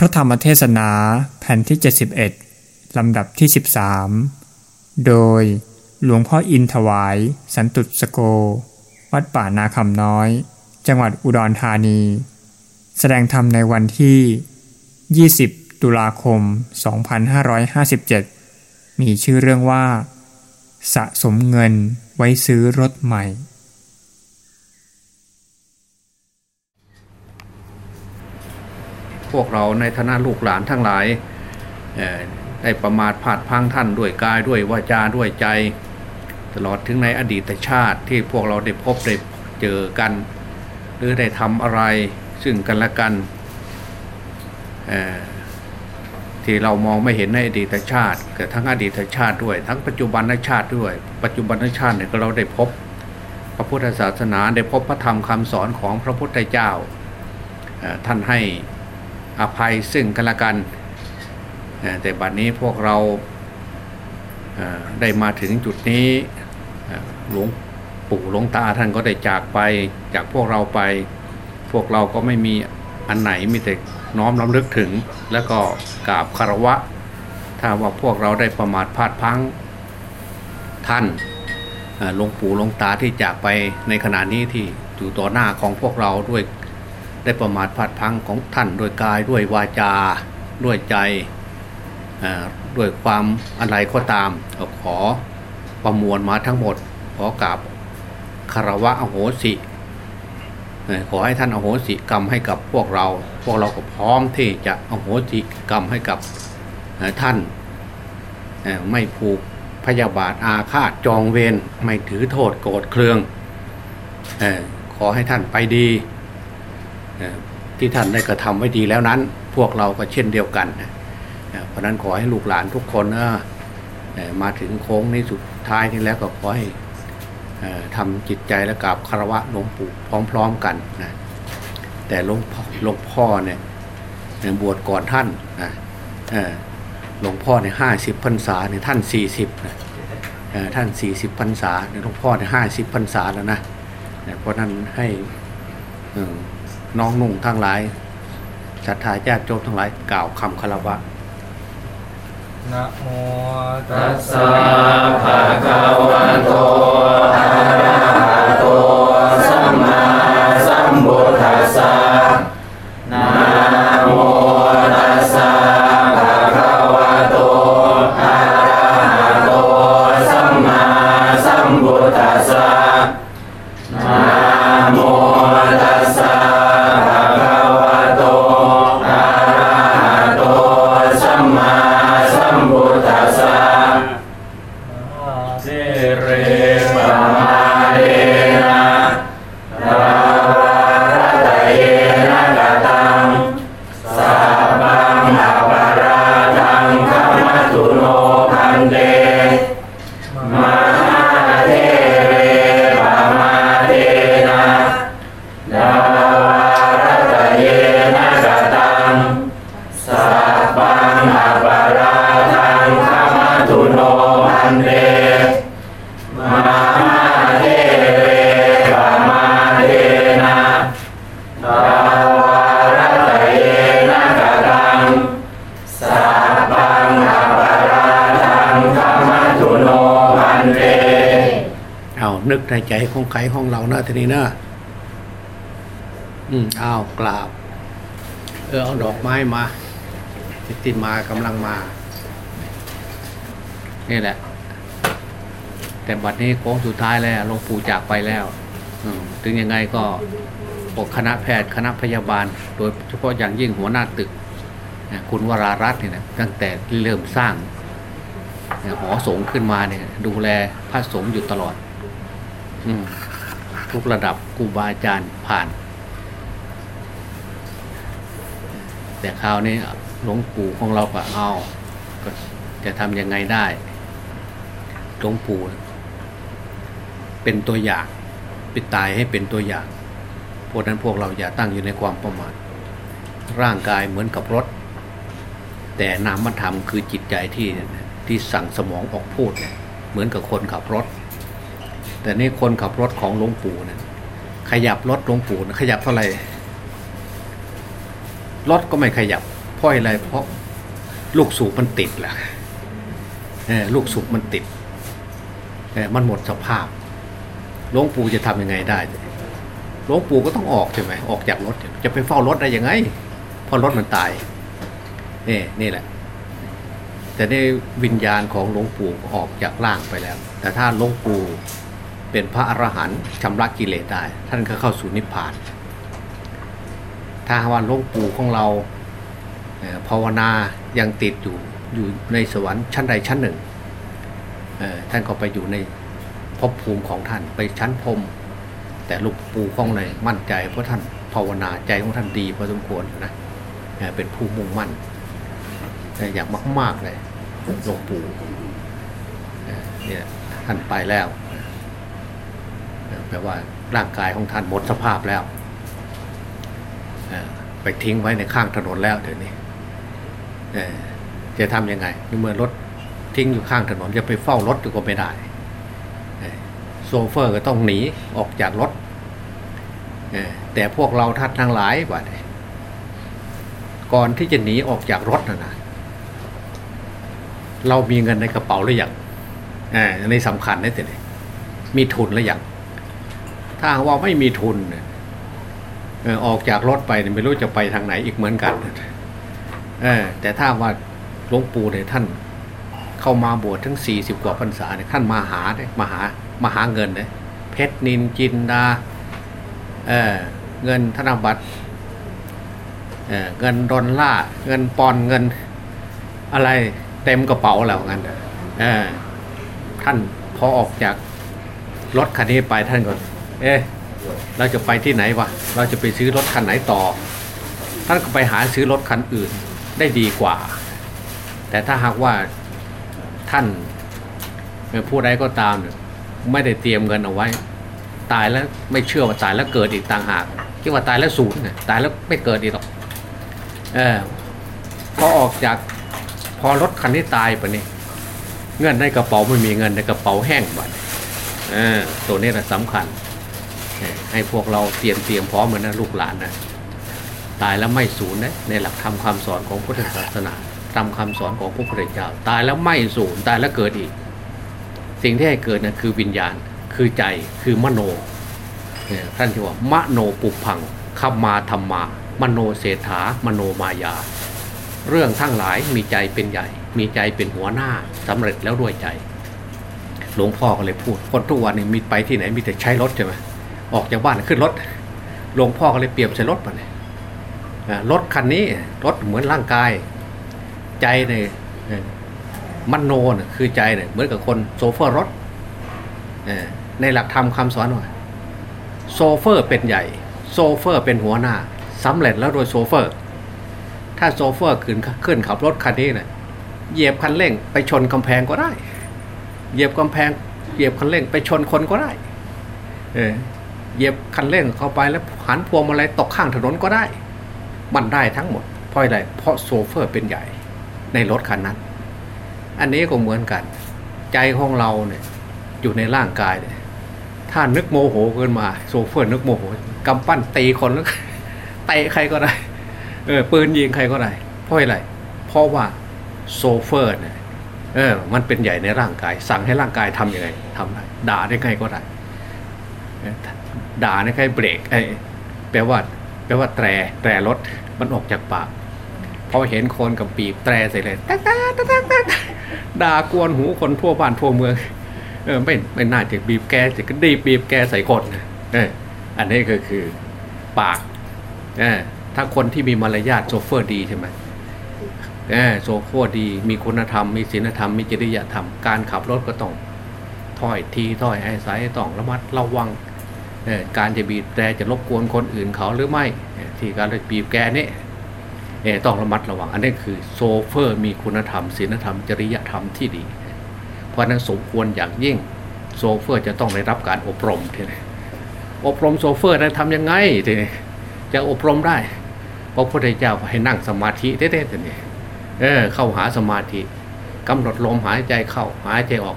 พระธรรมเทศนาแผ่นที่ 71 ลำดับที่ 13 โดยหลวงพ่ออินถวาย สันตุสโก วัดป่านาคำน้อย จังหวัดอุดรธานี แสดงธรรมในวันที่ 20 ตุลาคม 2557 มีชื่อเรื่องว่า สะสมเงินไว้ซื้อรถใหม่ พวกเราในฐานะลูกหลานทั้งหลายได้ประมาทพลาดพังท่านด้วยกายด้วยวาจาด้วยใจ ตลอดถึงในอดีตชาติที่พวกเราได้พบได้เจอกัน หรือได้ทำอะไรซึ่งกันและกันที่เรามองไม่เห็นในอดีตชาติแต่ทั้งอดีตชาติด้วย ทั้งปัจจุบันชาติด้วย ปัจจุบันชาติเนี่ยก็เราได้พบ พระพุทธศาสนาได้พบพระธรรมคำสอนของพระพุทธเจ้าท่านให้ อภัยซึ่งกันและกัน แต่บัดนี้พวกเราได้มาถึงจุดนี้หลวงปู่หลวงตาท่านก็ได้จากไปจากพวกเราไป พวกเราก็ไม่มีอันไหนมีแต่น้อมรำลึกถึง แล้วก็กราบคารวะ ถ้าว่าพวกเราได้ประมาทพลาดพังท่านหลวงปู่หลวงตาที่จากไปในขณะนี้ที่อยู่ต่อหน้าของพวกเราด้วย ได้ประมาทพลาดพังของท่านด้วยกายด้วยวาจาด้วยใจด้วยความอะไรก็ตามขอประมวลมาทั้งหมด ขอกราบคารวะอโหสิขอให้ท่านอโหสิกรรมให้กับพวกเรา พวกเราก็พร้อมที่จะอโหสิกรรมให้กับท่านไม่ผูกพยาบาทอาฆาตจองเวรไม่ถือโทษโกรธเคืองขอให้ท่านไปดี ที่ท่านได้กระทำไว้ดีแล้วนั้น พวกเราก็เช่นเดียวกันเพราะนั้นขอให้ลูกหลานทุกคนนะมาถึงโค้งในสุดท้ายนี้แล้วก็ขอให้ทำจิตใจและกราบคารวะหลวงปู่พร้อม ๆ กันนะแต่หลวงพ่อหลวงพ่อเนี่ยบวชก่อนท่านนะหลวงพ่อเนี่ยห้าสิบพรรษาเนี่ยท่านสี่สิบนะท่านสี่สิบพรรษาหลวงพ่อเนี่ยห้าสิบพรรษาแล้วนะเพราะนั้นให้ น้องนุ่งทั้งหลายศรัทธาญาติโยมทั้งหลายกล่าวคำคารวะนะโมตัสสะภะคะวะโตอะระหะโตสัมมาสัมพุทธัสสะนะโมตัสสะภะคะวะโตอะระหะโตสัมมาสัมพุทธัสสะนะโม ใจขของเราเนอะทีนี้นะอืมเอาวกราบ เออเอาดอกไม้มาทิติมากำลังมา นี่แหละ แต่บัดนี้โค้งสุดท้ายแล้วหลวงปู่จากไปแล้วถึงยังไงก็พวกคณะแพทย์คณะพยาบาล โดยเฉพาะอย่างยิ่งหัวหน้าตึก คุณวรารัตน์เนี่ยนะตั้งแต่เริ่มสร้างหอสงฆ์ขึ้นมาเนี่ยดูแลพระสงฆ์อยู่ตลอด ทุกระดับครูบาอาจารย์ผ่าน แต่คราวนี้หลวงปู่ของเราก็เอาก็จะทำยังไงได้หลวงปู่เป็นตัวอย่างปิดตายให้เป็นตัวอย่างเพราะนั้นพวกเราอย่าตั้งอยู่ในความประมาทร่างกายเหมือนกับรถ แต่นามธรรมคือจิตใจที่ที่สั่งสมองออกพูด เหมือนกับคนขับรถ แต่นี่คนขับรถของหลวงปู่เนี่ยขยับรถหลวงปู่นะขยับเท่าไหร่รถก็ไม่ขยับ เพราะอะไรเพราะลูกสูบมันติดแหละเออลูกสูบมันติดเออมันหมดสภาพหลวงปู่จะทำยังไงได้หลวงปู่ก็ต้องออกใช่ไหมออกจากรถจะไปเฝ้ารถได้ยังไงเพราะรถมันตายนี่นี่แหละ แต่ในวิญญาณของหลวงปู่ออกจากร่างไปแล้ว แต่ถ้าหลวงปู่ เป็นพระอรหันต์ชำระกิเลสได้ ท่านก็เข้าสู่นิพพาน ถ้าว่าหลวงปู่ของเราภาวนายังติดอยู่อยู่ในสวรรค์ชั้นใดชั้นหนึ่งท่านก็ไปอยู่ในภพภูมิของท่านไปชั้นพรมแต่หลูกปู่ของในมั่นใจเพราะท่านภาวนาใจของท่านดีพอสมควรนะเป็นผู้มุ่งมั่นอ่อย่างมาก ๆเลยหลวงปู่เนี่ยท่านไปแล้ว แปลว่าร่างกายของท่านหมดสภาพแล้ว ไปทิ้งไว้ในข้างถนนแล้วเดี๋ยวนี้จะทำยังไงเมื่อรถทิ้งอยู่ข้างถนนจะไปเฝ้ารถก็ไม่ได้โซเฟอร์ก็ต้องหนีออกจากรถแต่พวกเราท่านทั้งหลายว่าเนี่ยก่อนที่จะหนีออกจากรถนะนะเรามีเงินในกระเป๋าหรือยังอันนี้สำคัญนะแต่เนี่ยมีทุนหรือยัง ถ้าว่าไม่มีทุนเนี่ยออกจากรถไปเนี่ยไม่รู้จะไปทางไหนอีกเหมือนกันแต่ถ้าว่าหลวงปู่เนี่ยท่านเข้ามาบวชทั้งสี่สิบกว่าพรรษาเนี่ยท่านมาหาเนี่ยมาหามาหาเงินเนี่ยเพชรนินจินดาเออเงินธนบัตรเออเงินดอลลาร์เงินปอนเงินอะไรเต็มกระเป๋าแล้วงั้นเออท่านพอออกจากรถคันนี้ไปท่านก็ เอ๊ะเราจะไปที่ไหนวะเราจะไปซื้อรถคันไหนต่อ ท่านก็ไปหาซื้อรถคันอื่นได้ดีกว่า แต่ถ้าหากว่าท่านผู้ใดก็ตามเนี่ยไม่ได้เตรียมเงินเอาไว้ ตายแล้วไม่เชื่อว่าตายแล้วเกิดอีกต่างหากคิดว่าตายแล้วศูนย์เนี่ยตายแล้วไม่เกิดอีกหรอกเออพอออกจากพอรถคันนี้ตายไปนี่เงินในกระเป๋าไม่มีเงินในกระเป๋าแห้งบัดเออตัวนี้แหละสำคัญ ให้พวกเราเตรียมเตรียมพร้อมเหมือนนะลูกหลานนะตายแล้วไม่สูญนะในหลักธรรมคาสอนของพุทธศาสนาธรรมคาสอนของพระพุทธเจ้าตายแล้วไม่สูญตายแล้วเกิดอีก สิ่งที่ให้เกิดนะคือวิญญาณคือใจคือมโนท่านที่ว่ามโนปุพังคัมมาธรรมา มโนเศรษฐามโนมายา เรื่องทั้งหลายมีใจเป็นใหญ่ มีใจเป็นหัวหน้าสำเร็จแล้วด้วยใจ หลวงพ่อก็เลยพูด คนทุกวันนี้มีไปที่ไหนมีแต่ใช้รถใช่ไหม ออกจากบ้านขึ้นรถหลวงพ่อก็เลยเปรียบใส่รถมาเนี่ยรถคันนี้รถเหมือนร่างกาย ใจเนี่ยมันโนนคือใจเนี่ยเหมือนกับคนโซเฟอร์รถในหลักธรรมคำสอนว่าโซเฟอร์เป็นใหญ่ โซเฟอร์เป็นหัวหน้าสำเร็จแล้วโดยโซเฟอร์ ถ้าโซเฟอร์ขึ้นขึ้นขับรถคันนี้เนี่ยเหยียบคันเร่งไปชนกำแพงก็ได้ เหยียบกำแพง เหยียบคันเร่งไปชนคนก็ได้ เหยียบคันเร่งเข้าไปแล้วหันพวงมาลัยตกข้างถนนก็ได้ มันได้ทั้งหมด เพราะอะไรเพราะโซเฟอร์เป็นใหญ่ในรถคันนั้น อันนี้ก็เหมือนกัน ใจของเราเนี่ยอยู่ในร่างกายเนี่ยถ้านึกโมโหเกินมาโซเฟอร์นึกโมโหกำปั้นตีคนแล้วเตะใครก็ได้เออปืนยิงใครก็ได้เพราะอะไรเพราะว่าโซเฟอร์เนี่ยเออ มันเป็นใหญ่ในร่างกาย สั่งให้ร่างกายทำยังไงทำได้ด่าได้ใครก็ได้ ด่าในใครเบรกไอ้แปลว่าแปลว่าแตรแตรรถมันออกจากปากพอเห็นคนกับปีบแตรใส่เลยตกตกตกตกด่ากวนหูคนทั่วบ้านทั่วเมืองเออไม่ไม่น่าจะบีบแกจะก็ดีบีบแกใส่คนเอออันนี้ก็คือปากเออถ้าคนที่มีมารยาทโซเฟอร์ดีใช่ไหมเออโซเฟอร์ดี มีคุณธรรม มีศีลธรรม มีจริยธรรม การขับรถก็ต้องถ้อยทีถ้อยอาศัยต้องระมัดระวัง การจะบีบแตรจะรบกวนคนอื่นเขาหรือไม่ ที่การบีบแตรนี่ต้องระมัดระวัง อันนี้คือโซเฟอร์มีคุณธรรมศีลธรรม จริยธรรมที่ดี เพราะนั้นสมควรอย่างยิ่งโซเฟอร์จะต้องได้รับการอบรมทีนี้อบรมโซเฟอร์นั้นทำยังไงทีนี้จะอบรมได้พระพุทธเจ้าให้นั่งสมาธิเต้ๆทีนี้เออเข้าหาสมาธิกำหนดลมหายใจเข้าหายใจออก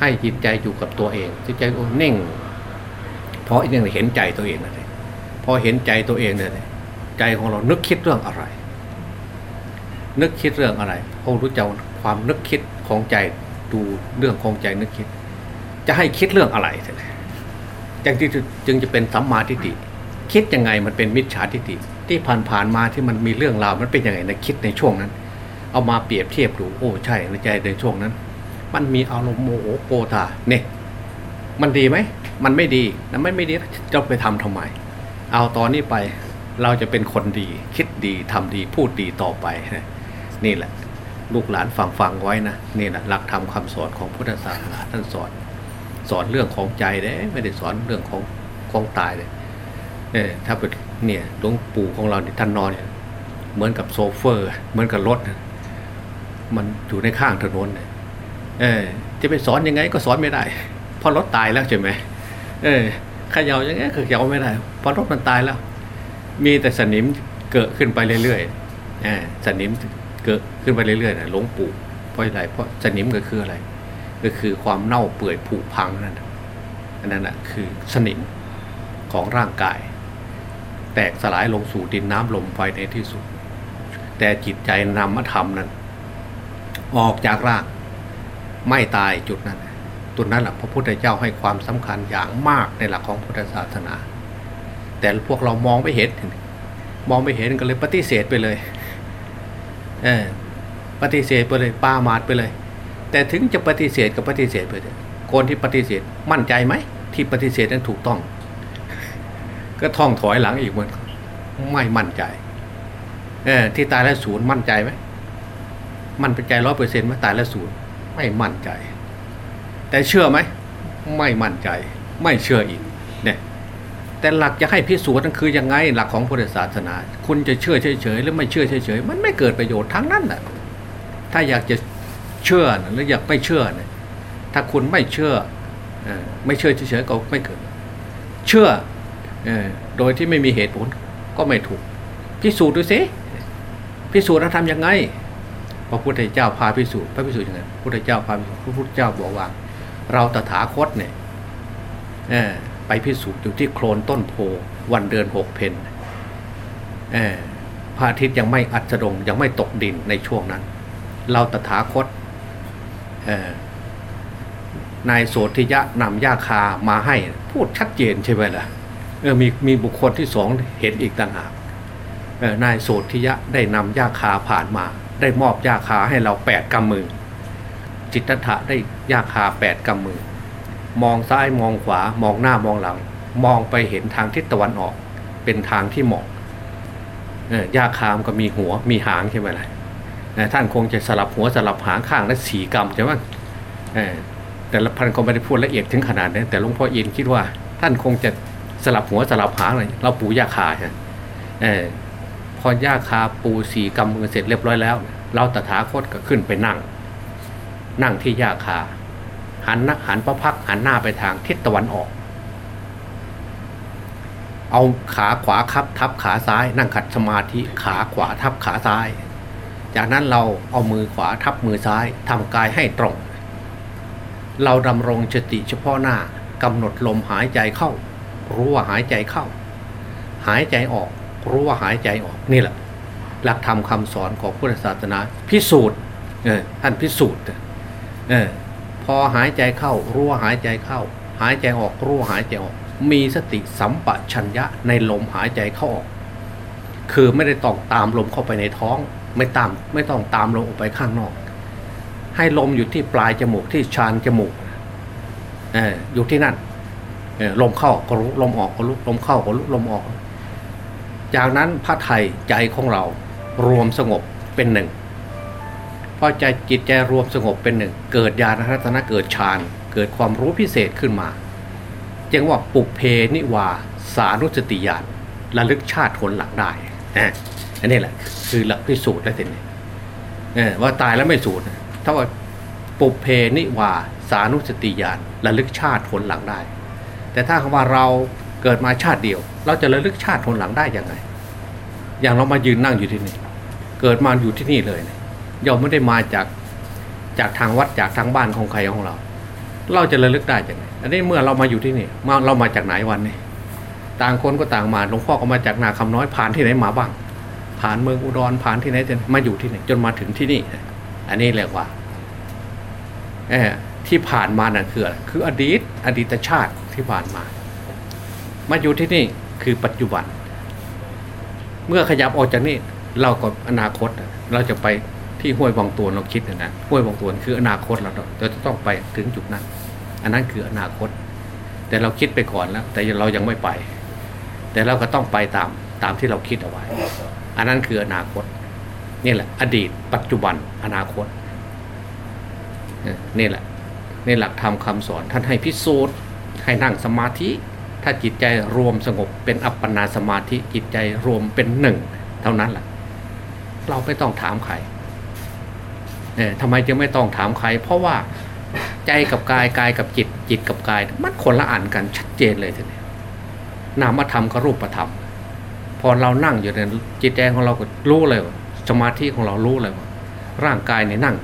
ให้จิตใจอยู่กับตัวเองจิตใจนิ่ง เพราะยังเห็นใจตัวเองนะพอเห็นใจตัวเองเนี่ยใจของเรานึกคิดเรื่องอะไร นึกคิดเรื่องอะไรพระรู้จักความนึกคิดของใจดูเรื่องของใจนึกคิด จะให้คิดเรื่องอะไรจึงที่จึงจะเป็นสัมมาทิฏฐิคิดยังไงมันเป็นมิจฉาทิฏฐิที่ผ่านผ่านมาที่มันมีเรื่องราวมันเป็นยังไงในคิดในช่วงนั้น เอามาเปรียบเทียบดูโอ้ใช่ในใจในช่วงนั้น มันมีอารมณ์โมโหโกธาเนี่ย มันดีไหม มันไม่ดีนะไม่ไม่ดีจะไปทำทำไม เอาตอนนี้ไปเราจะเป็นคนดี คิดดีทำดีพูดดีต่อไปนี่แหละ ลูกหลานฟังฟังไว้นะนี่แหละหลักธรรมคาสอนของพุทธศาสนาท่านสอน สอนเรื่องของใจเด้ไม่ได้สอนเรื่องของของตายเลยเออถ้าเป็นเนี่ยหลวงปู่ของเราเนี่ยท่านนอนเนี่ยเหมือนกับโซเฟอร์ เหมือนกับรถ มันอยู่ในข้างถนนเออจะไปสอนยังไงก็สอนไม่ได้ พราะรถตายแล้วใช่ไหมเออขย่าอย่างเงี้ยคือขย่าไม่ได้พราะรถมันตายแล้ว มีแต่สนิมเกิดขึ้นไปเรื่อยๆอ่าสนิมเกิดขึ้นไปเรื่อยๆนะหลวงปู่เพราะอะไรเพราะสนิมก็คืออะไร ก็คือความเน่าเปื่อยผุพังนั่นอันนั้นแหะคือสนิมของร่างกาย แตกสลายลงสู่ดินน้ำลมไฟในที่สุด แต่จิตใจนำมาทำนั้น ออกจากร่างไม่ตายจุดนั้น ตุดนั้นแหละพระพุทธเจ้าให้ความสำคัญอย่างมากในหลักของพุทธศาสนา แต่พวกเรามองไม่เห็น มองไม่เห็นก็เลยปฏิเสธไปเลยเออปฏิเสธไปเลยป้ามาดไปเลย แต่ถึงจะปฏิเสธก็ปฏิเสธไปเลยคนที่ปฏิเสธมั่นใจไหมที่ปฏิเสธนั้นถูกต้อง ก็ท่องถอยหลังอีกเหมือนไม่มั่นใจเออที่ตายแล้วศูนย์มั่นใจไหมมั่นใจร้อยเปอร์เซ็นต์ไหมตายแล้วศูนย์ไม่มั่นใจ แต่เชื่อไหมไม่มั่นใจ ไม่เชื่ออีกเนี่ยแต่หลักจะให้พิสูจน์นั่นคือยังไงหลักของพุทธศาสนา คุณจะเชื่อเฉยๆหรือไม่เชื่อเฉยๆมันไม่เกิดประโยชน์ทั้งนั้นแหละถ้าอยากจะเชื่อหรืออยากไม่เชื่อเนี่ยถ้าคุณไม่เชื่อไม่เชื่อเฉยๆก็ไม่เกิด เชื่อโดยที่ไม่มีเหตุผลก็ไม่ถูก พิสูจน์ดูสิพิสูจน์เราทำยังไงพระพุทธเจ้าพาพิสูจน์พระพิสูจน์ยังไงพระพุทธเจ้าพาพิสูจน์พระพุทธเจ้าบอกว่า เราตถาคตเนี่ยไปพิสูจน์อยู่ที่โคลนต้นโพวันเดือนหกเพนพระอาทิตย์ยังไม่อัสดงยังไม่ตกดินในช่วงนั้น เราตถาคตนายโสธิยะนำยาคามาให้พูดชัดเจนใช่ไหมล่ะเออมีมีบุคคลที่สองเห็นอีกต่างหากนายโสธิยะได้นำยาคาผ่านมา ได้มอบยาคาให้เราแปดกำมือ จิตตถะได้ยาคาแปดกำมือ มองซ้ายมองขวามองหน้ามองหลัง มองไปเห็นทางทิศตะวันออก เป็นทางที่เหมาะยาคามก็มีหัวมีหางใช่ไหมล่ะท่านคงจะสลับหัวสลับหางข้างและสีกำใช่ไหมแต่ละพันก็ไม่ได้พูดละเอียดถึงขนาดนั้นแต่หลวงพ่อเอินคิดว่า ท่านคงจะสลับหัวสลับหางอะไรเราปูยาคาใช่พอยาคาปูสีกำมือเสร็จเรียบร้อยแล้ว เราตถาคตก็ขึ้นไปนั่ง นั่งที่หญ้าคา หันนักหันพระพักหันหน้าไปทางทิศตะวันออก เอาขาขวาคับทับขาซ้าย นั่งขัดสมาธิขาขวาทับขาซ้าย จากนั้นเราเอามือขวาทับมือซ้ายทำกายให้ตรง เราดำรงสติเฉพาะหน้ากำหนดลมหายใจเข้า รู้ว่าหายใจเข้า หายใจออก รู้ว่าหายใจออกนี่แหละหลักธรรมคาสอนของพุทธศาสนาพิสูจน์ท่านพิสูจน์ เออพอหายใจเข้ารู้ว่าหายใจเข้า หายใจออกรู้ว่าหายใจออก มีสติสัมปชัญญะในลมหายใจเข้าออก คือไม่ได้ต้องตามลมเข้าไปในท้อง ไม่ตามไม่ต้องตามลมออกไปข้างนอก ให้ลมอยู่ที่ปลายจมูกที่ชานจมูกเอออยู่ที่นั่นเออลมเข้าก็รู้ลมออกก็รู้ลมเข้าก็รู้ลมออก จากนั้นพระไทยใจของเรารวมสงบเป็นหนึ่ง พอใจจิตใจรวมสงบเป็นหนึ่ง เกิดญาณรัตนะเกิดฌานเกิดความรู้พิเศษขึ้นมาจึงว่าปุเพนิวาสานุสติญาณระลึกชาติผลหลังได้นะอันนี้แหละคือหลักพิสูจน์แล้วทีนี้ว่าตายแล้วไม่สูญถ้าว่าปุเพนิวาสานุสติญาณระลึกชาติผลหลังได้ แต่ถ้าคำว่าเราเกิดมาชาติเดียว เราจะระลึกชาติผลหลังได้ยังไง อย่างเรามายืนนั่งอยู่ที่นี่ เกิดมาอยู่ที่นี่เลยเนี่ย ย่อมไม่ได้มาจากจากทางวัดจากทางบ้านของใครของเรา เราจะระลึกได้จากไหนอันนี้เมื่อเรามาอยู่ที่นี่มาเรามาจากไหนวันนี้ต่างคนก็ต่างมาหลวงพ่อก็มาจากนาคำน้อยผ่านที่ไหนมาบ้าง ผ่านเมืองอุดรผ่านที่ไหนจนมาอยู่ที่ไหนจนมาถึงที่นี่ อันนี้เรียกว่าเออที่ผ่านมานั่นคืออะไรคืออดีต อดีตชาติที่ผ่านมา มาอยู่ที่นี่คือปัจจุบัน เมื่อขยับออกจากนี่เราก็อนาคตเราจะไป ที่ห้วยวังตัวเราคิดนะนะห้วยวังตัวคืออนาคตเราเราจะต้องไปถึงจุดนั้น อันนั้นคืออนาคต แต่เราคิดไปก่อนแล้ว แต่เรายังไม่ไป แต่เราก็ต้องไปตามตามที่เราคิดเอาไว้ อันนั้นคืออนาคตนี่แหละ อดีต ปัจจุบันอนาคตนี่แหละในหลักธรรมคาสอนท่านให้พิสูจน์ให้นั่งสมาธิ ถ้าจิตใจรวมสงบเป็นอัปปนาสมาธิจิตใจรวมเป็นหนึ่ง เท่านั้นแหละเราไม่ต้องถามใคร ออทำไมจึงไม่ต้องถามใคร เพราะว่าใจกับกายกายกับจิตจิตกับกาย มันคนละอ่านกันชัดเจนเลยทีนี้นามธรรมกับรูปธรรม พอเรานั่งอยู่ในจิตใจของเราก็รู้เลยว่าสมาธิของเรารู้เลยว่า ร่างกายเนี่ยนั่ง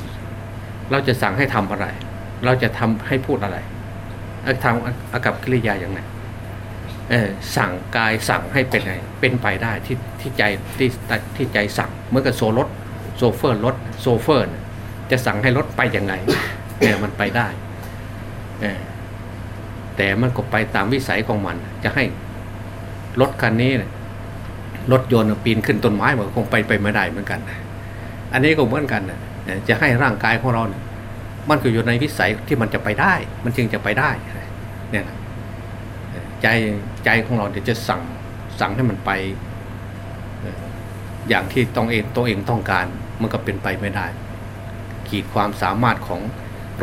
เราจะสั่งให้ทำอะไร เราจะทำให้พูดอะไรทำอากับกิริยาอย่างไรเออสั่งกายสั่งให้เป็นไงเป็นไปได้ที่ที่ใจที่ที่ใจสั่งเมื่อกับโซรถโซเฟอร์รถโซเฟอร์ จะสั่งให้รถไปยังไงเนี่ยมันไปได้เออแต่มันก็ไปตามวิสัยของมัน จะให้รถคันนี้เนี่ยรถยนต์ปีนขึ้นต้นไม้มันคงไปไปไม่ได้เหมือนกัน อันนี้ก็เหมือนกันนะจะให้ร่างกายของเราเนี่ยมันก็อยู่ในวิสัยที่มันจะไปได้ มันจึงจะไปได้เนี่ยใจใจของเราเดี๋ยวจะสั่งสั่งให้มันไป อย่างที่ต้องเองตัวเองต้องการ มันก็เป็นไปไม่ได้ ขีดความสามารถของ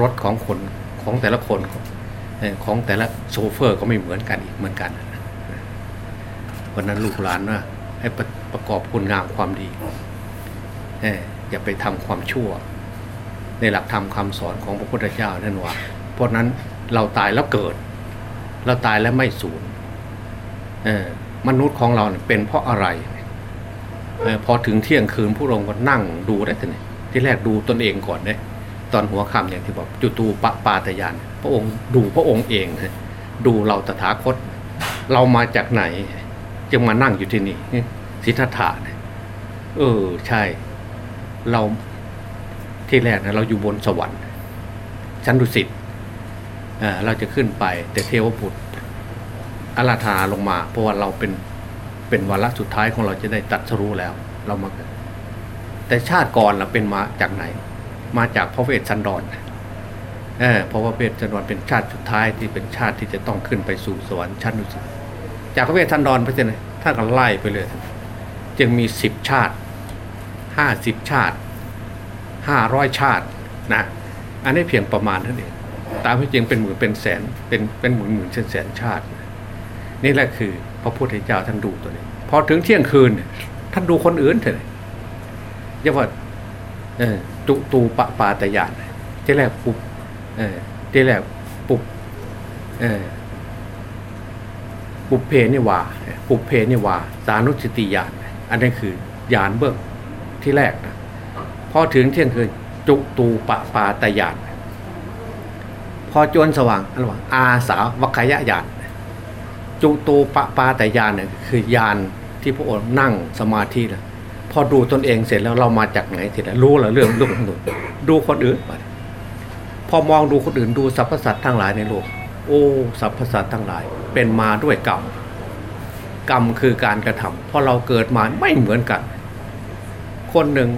รถของคนของแต่ละคนของแต่ละโชเฟอร์ก็ไม่เหมือนกันอีกเหมือนกันวันนั้นลูกหลานว่าให้ประกอบคุณงามความดีอย่าไปทำความชั่ว ในหลักธรรมคาสอนของพระพุทธเจ้านั่นว่าเพราะนั้นเราตายแล้วเกิด เราตายแล้วไม่สูญมนุษย์ของเราเป็นเพราะอะไรพอถึงเที่ยงคืนผู้รงก็นั่งดูได้ทีนี้ ที่แรกดูตนเองก่อนเนี่ยตอนหัวค่ำอย่างที่บอกจุตูปปาตยาน พระองค์ดูพระองค์เองดูเราตถาคต เรามาจากไหน จึงมานั่งอยู่ที่นี่สิทธัตถะเออใช่ เราที่แรกนะเราอยู่บนสวรรค์ชั้นดุสิตเราจะขึ้นไปแต่เทวบุตรอาราธนาลงมา เพราะว่าเราเป็นเป็นวาระสุดท้ายของเราจะได้ตัดสรู้แล้ว เรามา แต่ชาติก่อนเราเป็นมาจากไหน มาจากพระเวสสันดรเออเพราะว่าเวสสันดรเป็นชาติสุดท้ายที่เป็นชาติที่จะต้องขึ้นไปสู่สวรรค์ชั้นดุสิตจากพระเวสสันดรไปเจอถ้ากันไล่ไปเลย จึงมีสิบชาติห้าสิบชาติห้าร้อยชาตินะอันนี้เพียงประมาณเท่านี้ตามที่จริงเป็นหมื่นเป็นแสนเป็นเป็นหมื่นหมื่นแสนแสนชาติ นี่แหละคือพระพุทธเจ้าท่านดูตัวนี้ พอถึงเที่ยงคืนท่านดูคนอื่นเถอะ เรียกว่าจุตูปปาตยานที่แรกปุบที่แรกปุบปุบเพนิวาปุบเพนิวา สานุสติญาณอันนี้คือยานเบื้องที่แรกนะพอถึงเที่ยงคืนจุตูปปาตยานพอจวนสว่างอันว่าอาสาวัคยะญาณจุตูปปาตยานเนี่ยคือยานที่พระองค์นั่งสมาธินะ พอดูตนเองเสร็จแล้วเรามาจากไหนเสร็จแล้วรู้แล้วเรื่องเรื่องของตนดูคนอื่นไปพอมองดูคนอื่นดูสรรพสัตว์ทั้งหลายในโลก โอ้สรรพสัตว์ทั้งหลาย เป็นมาด้วยกรรมกรรมคือการกระทำพอเราเกิดมาไม่เหมือนกัน คนหนึ่ง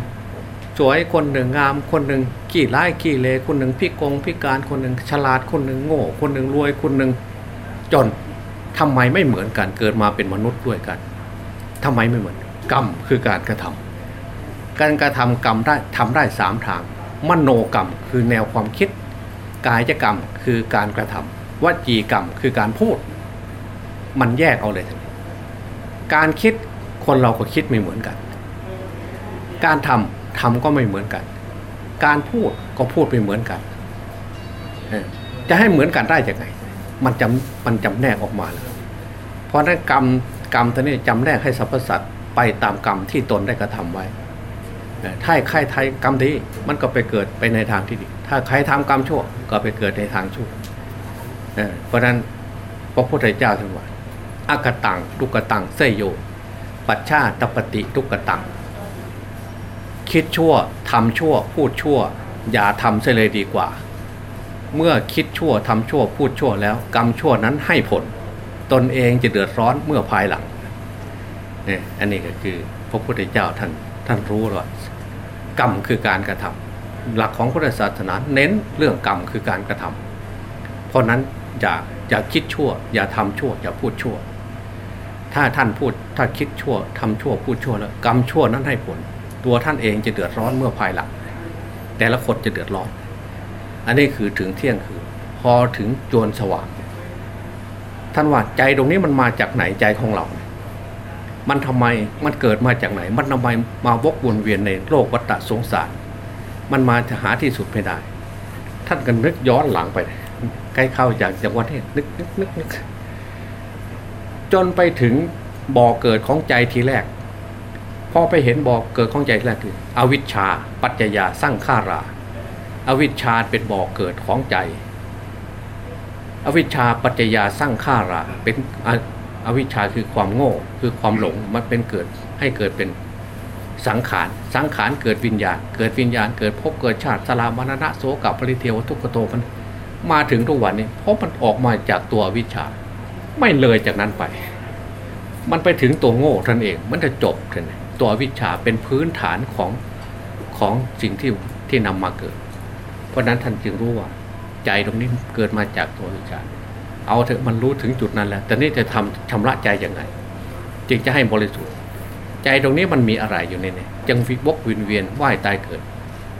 สวยคนหนึ่งงามคนหนึ่งขี้ร้ายขี้เลคนหนึ่งพิกงพิการคนหนึ่งฉลาดคนหนึ่งโง่ คนหนึ่งรวยคนหนึ่งจนทำไมไม่เหมือนกันเกิดมาเป็นมนุษย์ด้วยกันทำไมไม่เหมือน กรรมคือการกระทำการกระทำกรรมได้ทำได้สามทาง มโนกรรมคือแนวความคิด กายกรรมคือการกระทำวจีกรรมคือการพูด มันแยกเอาเลย การคิดคนเราก็คิดไม่เหมือนกัน การทำทำก็ไม่เหมือนกัน การพูดก็พูดไม่เหมือนกัน จะให้เหมือนกันได้ยังไง มันจำมันจำแนกออกมาเลยเพราะนั้นกรรมกรรมตัวนี้จำแนกให้สรรพสัตว ไปตามกรรมที่ตนได้กระทำไว้ ถ้าใครทำกรรมดีมันก็ไปเกิดไปในทางที่ดี ถ้าใครทำกรรมชั่วก็ไปเกิดในทางชั่วเพราะนั้นพระพุทธเจ้าท่านว่าอากตังทุกตังเสยโย ปัจฉาตปฏิทุกตัง คิดชั่วทำชั่ว พูดชั่ว อย่าทำเสียเลยดีกว่า เมื่อคิดชั่วทำชั่วพูดชั่วแล้ว กรรมชั่วนั้นให้ผล ตนเองจะเดือดร้อนเมื่อภายหลัง เนี่ยอันนี้ก็คือพระพุทธเจ้าท่านท่านรู้ว่ากรรมคือการกระทำหลักของพุทธศาสนาเน้นเรื่องกรรมคือการกระทำเพราะนั้นอย่าอย่าคิดชั่ว อย่าทำชั่ว อย่าพูดชั่ว ถ้าท่านพูดถ้าคิดชั่วทำชั่วพูดชั่วแล้วกรรมชั่วนั้นให้ผล ตัวท่านเองจะเดือดร้อนเมื่อภายหลัง แต่ละคนจะเดือดร้อน อันนี้คือถึงเที่ยงคือ พอถึงจวนสว่างท่านว่าใจตรงนี้มันมาจากไหนใจของเรา มันทำไมมันเกิดมาจากไหน มันทำไมมาวกวนเวียนในโลกวัฏสงสาร มันมาจะหาที่สุดไม่ได้ ท่านก็นึกย้อนหลังไปใกล้เข้าจากจังหวัดนี้นึกนึกนึกนึกจนไปถึงบ่อเกิดของใจทีแรกพอไปเห็นบ่อเกิดของใจทีแรกคืออวิชชา ปัจจยาสร้างข้าราอวิชชาเป็นบ่อเกิดของใจ อวิชชาปัจจยาสร้างข้าราเป็น อวิชชาคือความโง่คือความหลงมันเป็นเกิดให้เกิดเป็นสังขารสังขารเกิดวิญญาณ เกิดวิญญาณเกิดภพเกิดชาติสลามรณะโสกับปริเทวทุกขโตมันมาถึงทุกวันนี้เพราะมันออกมาจากตัววิชชาไม่เลยจากนั้นไป มันไปถึงตัวโง่ท่านเอง มันจะจบท่านตัววิชชาเป็นพื้นฐานของของสิ่งที่ที่นำมาเกิด เพราะฉะนั้นท่านจึงรู้ว่า ใจตรงนี้เกิดมาจากตัววิชา เอาเถอะมันรู้ถึงจุดนั้นแล้ว แต่นี่จะทำชำระใจยังไง จึงจะให้บริสุทธิ์ ใจตรงนี้มันมีอะไรอยู่ในนี้จังวิบกวินเวียนว่ายตายเกิด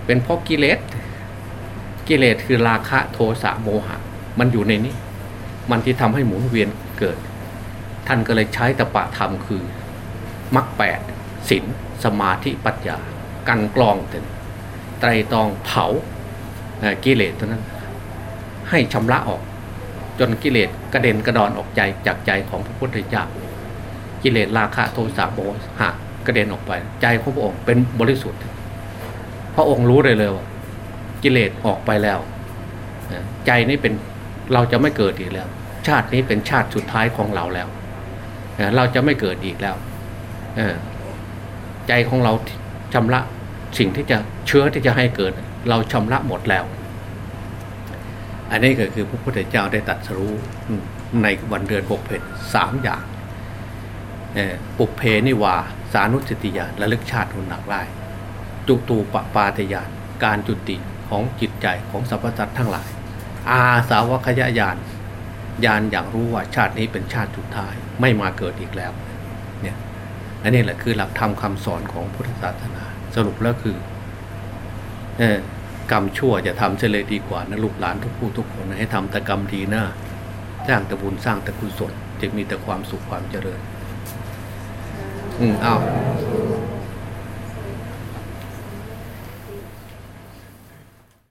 เป็นเพราะกิเลสกิเลสคือราคะโทสะโมหะ มันอยู่ในนี้ มันที่ทำให้หมุนเวียนเกิด ท่านก็เลยใช้ตปะธรรมคือมรรคแปดศีลสมาธิปัญญากันกรองถึงไตรตรองเผากิเลสตัวนั้น ให้ชำระออก จนกิเลสกระเด็นกระดอนออกใจจากใจของพระพุทธเจ้ากิเลสราคะโทสะโมหะกระเด็นออกไป ใจของพระองค์เป็นบริสุทธิ์ พระองค์รู้เลยเลยว่ากิเลสออกไปแล้ว ใจนี้เป็นเราจะไม่เกิดอีกแล้ว ชาตินี้เป็นชาติสุดท้ายของเราแล้ว เราจะไม่เกิดอีกแล้วใจของเราชำระสิ่งที่จะเชื้อที่จะให้เกิด เราชำระหมดแล้ว อันนี้ก็คือพระพุทธเจ้าได้ตรัสรู้ในวันเดือนหกเพนสามอย่างปุเพนิวา สานุสติญาณระลึกชาติหุนหนักได้จุตูปปาตยานการจุติของจิตใจของสรรพสัตว์ทั้งหลาย อาสาวคยญาณญาณอย่างรู้ว่าชาตินี้เป็นชาติสุดท้ายไม่มาเกิดอีกแล้วเนี่ยอันนี้แหละคือหลักธรรมคาสอนของพุทธศาสนา สรุปแล้วคือเออ กรรมชั่วจะทำเฉลยดีกว่านะลูกหลานทุกผู้ทุกคนให้ทำแต่กรรมดีนะสร้างแต่บุญสร้างแต่กุศลจะมีแต่ความสุขความเจริญ อืมอ้าว